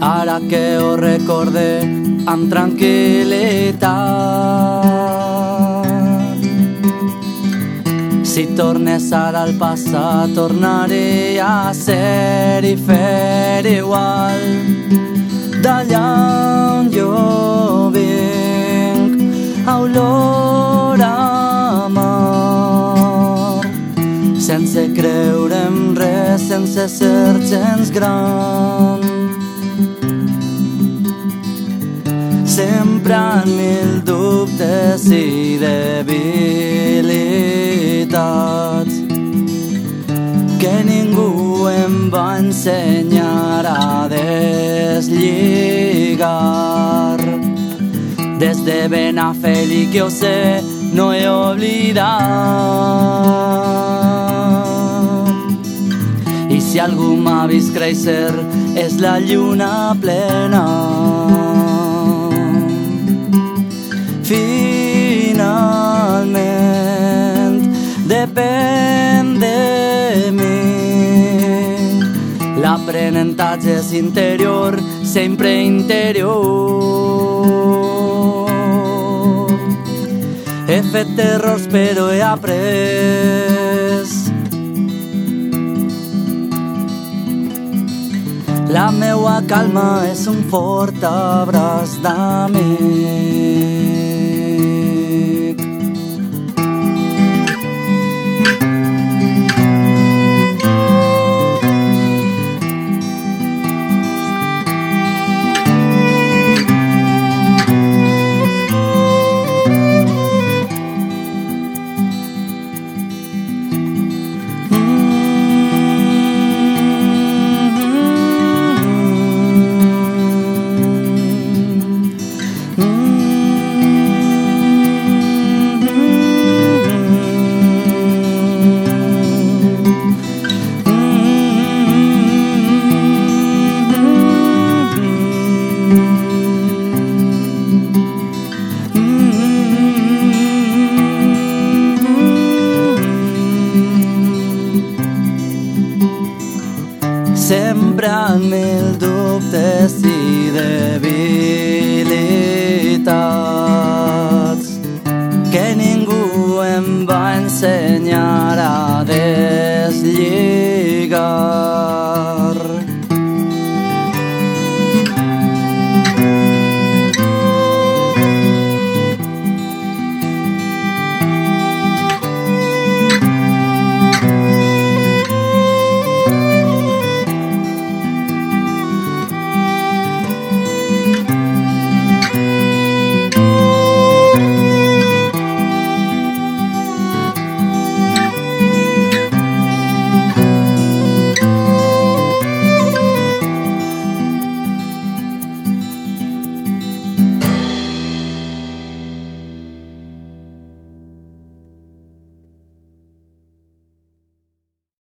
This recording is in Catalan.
Ara que ho recorde amb tranquil·litat. Si tornes ara al passat, tornaré a ser i fer igual. D'allà on jo vinc, a olor a mar. Sense creure en res, sense ser gens gran. Sempre en mil dubtes i debilitats que ningú em va ensenyar a deslligar. Des de ben a Feli que ho sé, no he oblidat. I si algú m'ha vist créixer, és la lluna plena. L'aprenentatge és interior, sempre interior. He fet errors però he après. La meua calma és un fort abraç d'amic. Sempre